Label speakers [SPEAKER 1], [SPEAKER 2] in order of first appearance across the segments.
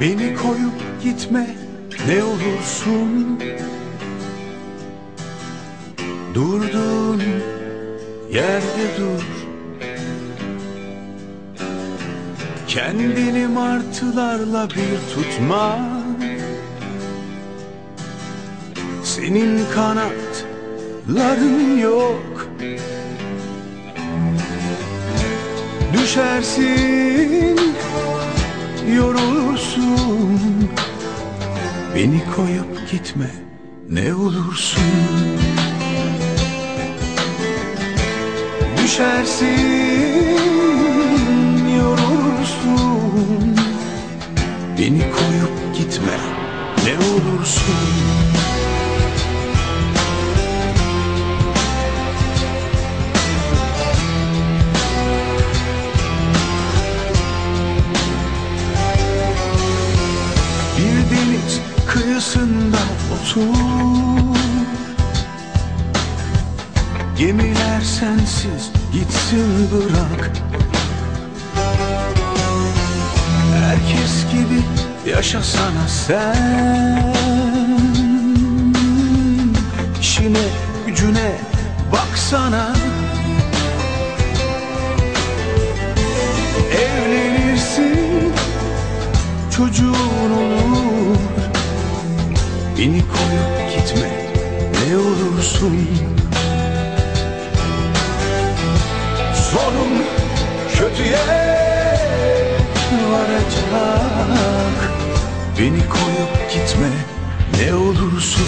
[SPEAKER 1] Beni koyup gitme ne olursun. Durduğun yerde dur. Kendini martılarla bir tutma. Senin kanatların yok. Düşersin Beni koyup gitme ne olursun. Düşersin kıyısında otur. Gemiler sensiz gitsin bırak. Herkes gibi yaşasana sen. İşine gücüne baksana. Evlenirsin çocuğun olur Beni koyup gitme ne olursun. Sonun kötüye varacak. Beni koyup gitme ne olursun.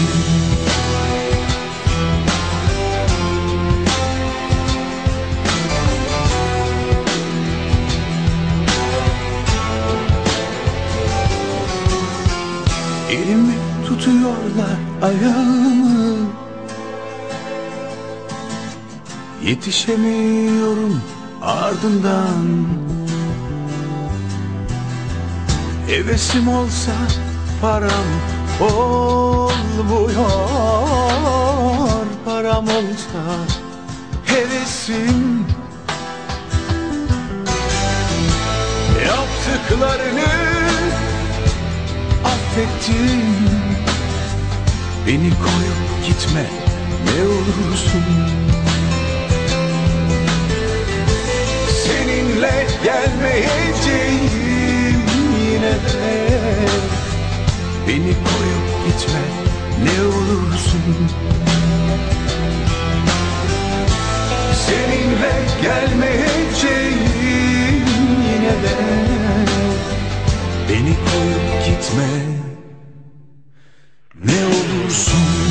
[SPEAKER 1] Elimi tutuyorlar ayağımı. Yetişemiyorum ardından. Hevesim olsa param olmuyor. Param olsa hevesim. Yaptıklarını affettim Beni koyup gitme ne olursun. Seninle gelmeyeceğim yine de. Beni koyup gitme ne olursun. Seninle gelmeyeceğim yine de. Beni koyup gitme ne olursun do sul.